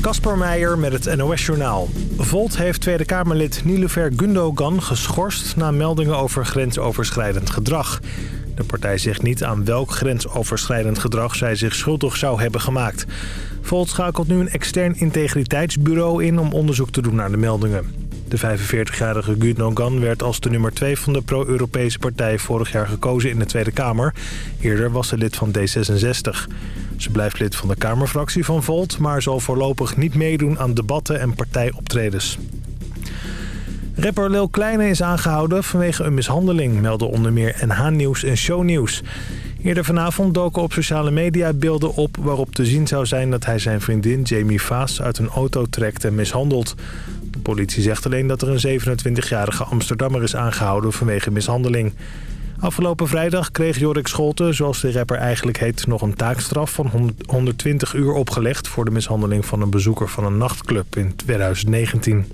Kasper Meijer met het NOS-journaal. Volt heeft Tweede Kamerlid Nilufer Gundogan geschorst... na meldingen over grensoverschrijdend gedrag. De partij zegt niet aan welk grensoverschrijdend gedrag... zij zich schuldig zou hebben gemaakt. Volt schakelt nu een extern integriteitsbureau in... om onderzoek te doen naar de meldingen. De 45-jarige Gundogan werd als de nummer 2 van de pro-Europese partij... vorig jaar gekozen in de Tweede Kamer. Eerder was ze lid van D66. Ze blijft lid van de Kamerfractie van Volt... maar zal voorlopig niet meedoen aan debatten en partijoptredens. Rapper Lil Kleine is aangehouden vanwege een mishandeling... melden onder meer NH Nieuws en Shownieuws. Eerder vanavond doken op sociale media beelden op... waarop te zien zou zijn dat hij zijn vriendin Jamie Vaas uit een auto trekt en mishandelt. De politie zegt alleen dat er een 27-jarige Amsterdammer is aangehouden vanwege mishandeling. Afgelopen vrijdag kreeg Jorik Scholte, zoals de rapper eigenlijk heet... nog een taakstraf van 120 uur opgelegd... voor de mishandeling van een bezoeker van een nachtclub in 2019.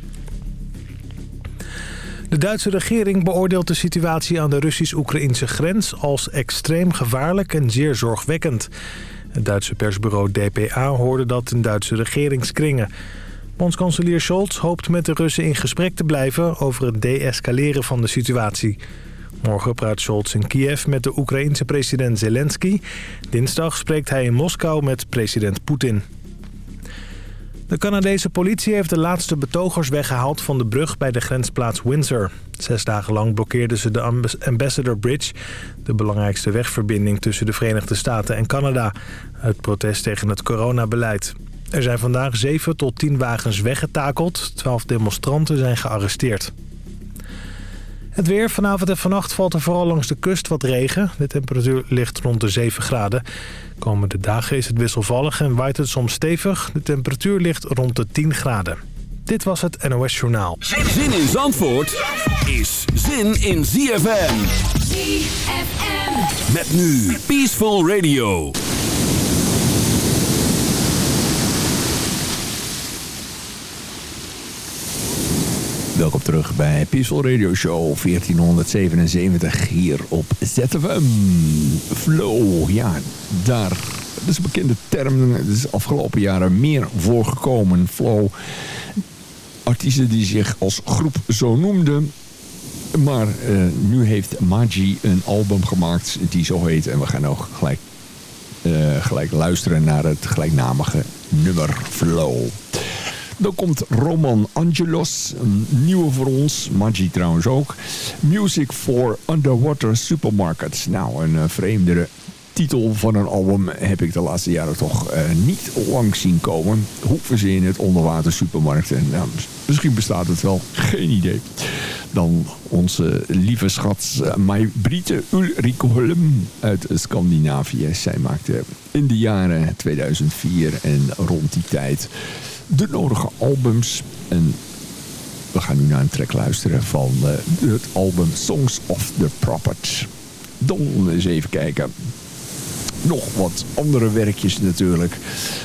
De Duitse regering beoordeelt de situatie aan de Russisch-Oekraïnse grens... als extreem gevaarlijk en zeer zorgwekkend. Het Duitse persbureau DPA hoorde dat in Duitse regeringskringen... Bondskanselier Scholz hoopt met de Russen in gesprek te blijven... over het deescaleren van de situatie. Morgen praat Scholz in Kiev met de Oekraïense president Zelensky. Dinsdag spreekt hij in Moskou met president Poetin. De Canadese politie heeft de laatste betogers weggehaald van de brug bij de grensplaats Windsor. Zes dagen lang blokkeerden ze de Ambassador Bridge, de belangrijkste wegverbinding tussen de Verenigde Staten en Canada, uit protest tegen het coronabeleid. Er zijn vandaag 7 tot 10 wagens weggetakeld, 12 demonstranten zijn gearresteerd. Het weer. Vanavond en vannacht valt er vooral langs de kust wat regen. De temperatuur ligt rond de 7 graden. Komende dagen is het wisselvallig en waait het soms stevig. De temperatuur ligt rond de 10 graden. Dit was het NOS Journaal. Zin in Zandvoort is zin in ZFM. ZFM. Met nu Peaceful Radio. Welkom terug bij Peaceful Radio Show 1477 hier op ZFM. Flow, ja, daar. Dat is een bekende term. Het is afgelopen jaren meer voorgekomen. Flow. Artiesten die zich als groep zo noemden. Maar uh, nu heeft Magi een album gemaakt die zo heet. En we gaan ook gelijk, uh, gelijk luisteren naar het gelijknamige nummer Flow. Dan komt Roman Angelos, een nieuwe voor ons. Maggi trouwens ook. Music for Underwater Supermarkets. Nou, een uh, vreemdere titel van een album heb ik de laatste jaren toch uh, niet lang zien komen. Hoeven ze in het onderwater supermarkten? Nou, misschien bestaat het wel. Geen idee. Dan onze lieve schat uh, May-Brite Ulrike Holm uit Scandinavië. Zij maakte in de jaren 2004 en rond die tijd de nodige albums. En we gaan nu naar een track luisteren van uh, het album Songs of the Prophet. Dan eens even kijken. Nog wat andere werkjes natuurlijk.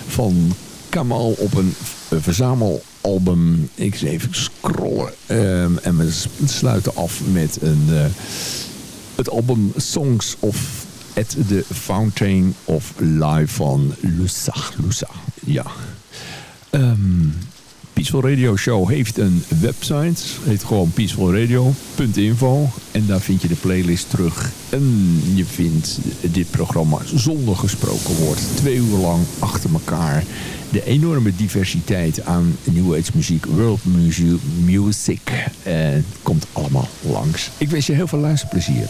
Van Kamal op een, verzamelalbum. Ik eens even scrollen. Um, en we sluiten af met een, uh, het album Songs of at the Fountain of Life van. Lusa, ja. Um, Peaceful Radio Show heeft een website. Heet gewoon peacefulradio.info. En daar vind je de playlist terug. En je vindt dit programma zonder gesproken woord. Twee uur lang achter elkaar. De enorme diversiteit aan New Age muziek, world music. En komt allemaal langs. Ik wens je heel veel luisterplezier.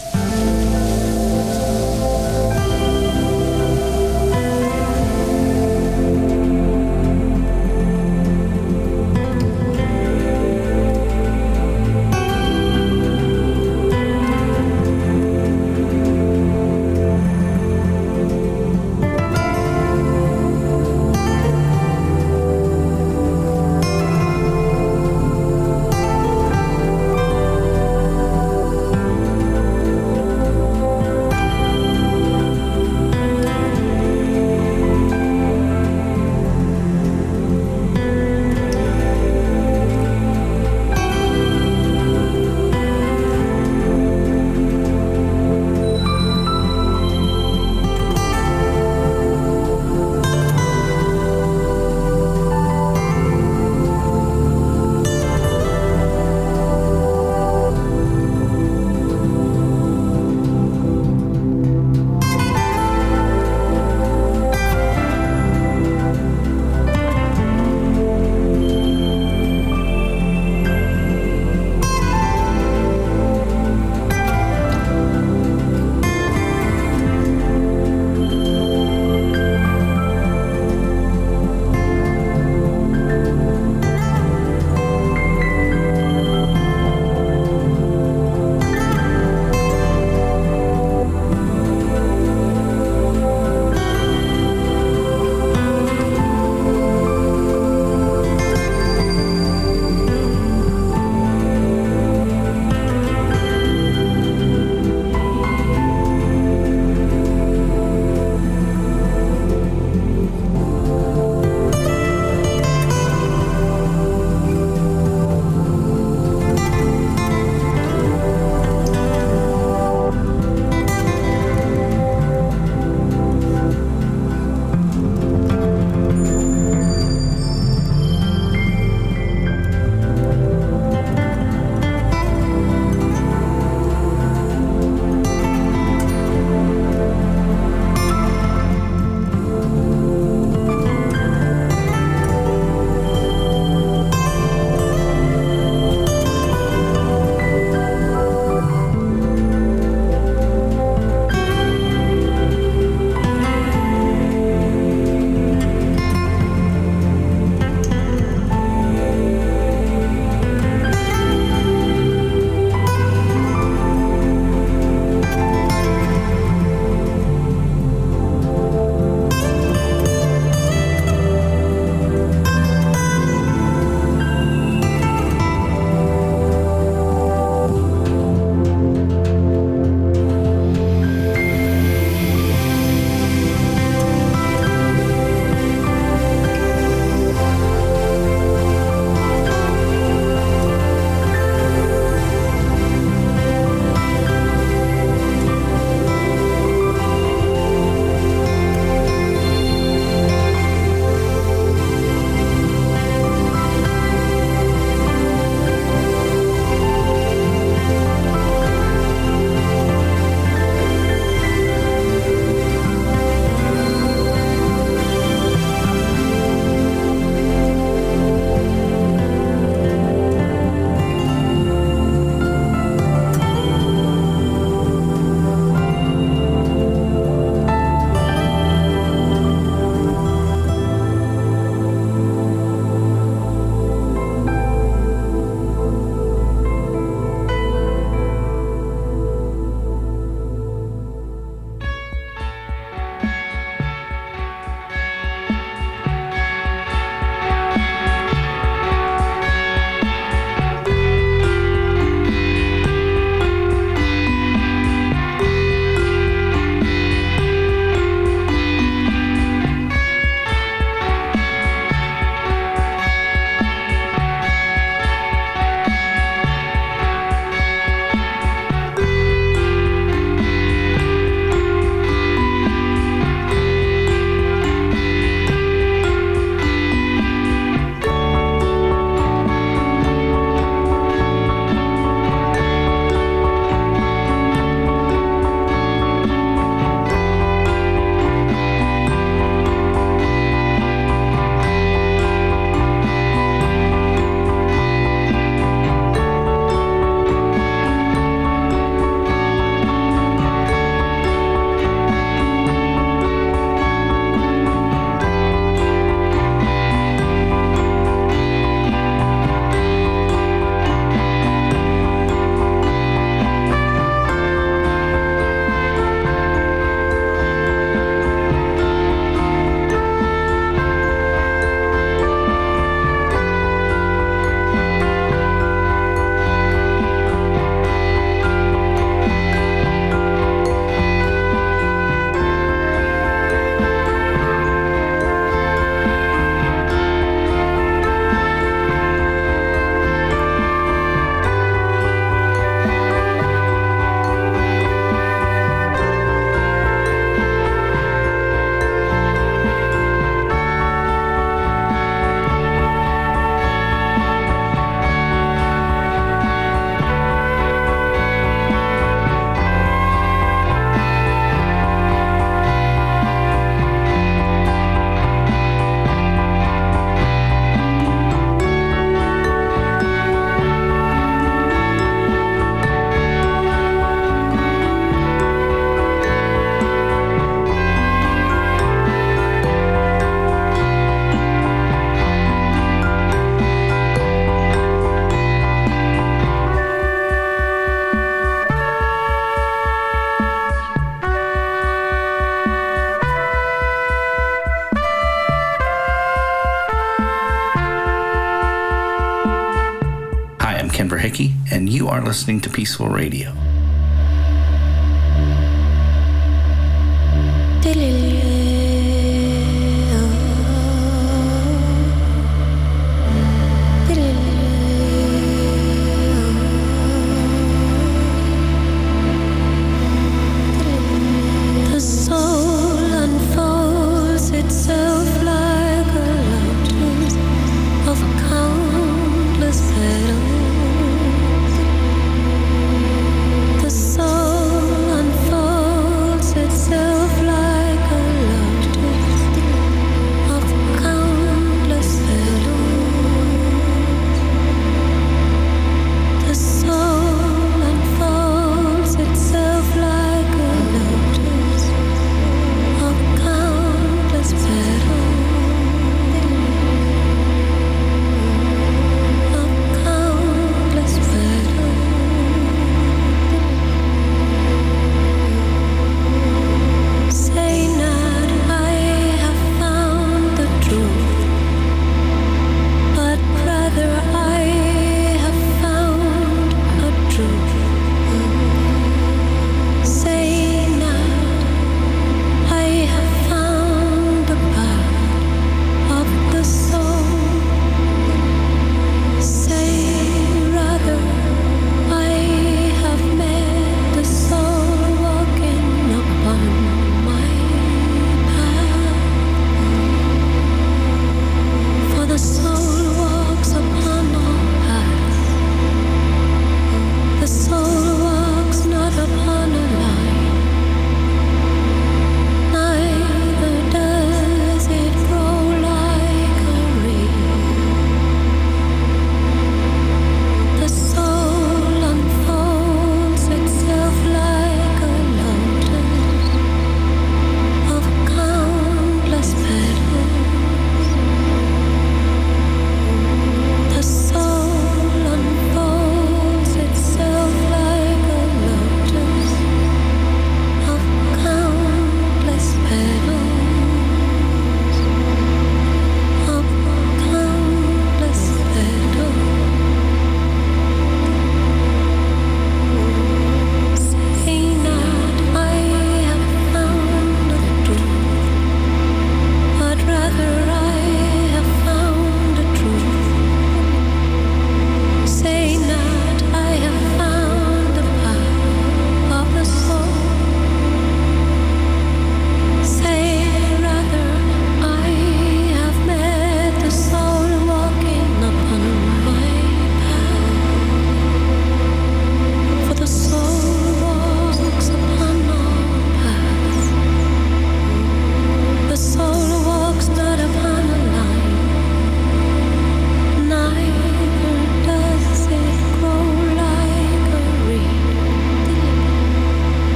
Are listening to Peaceful Radio.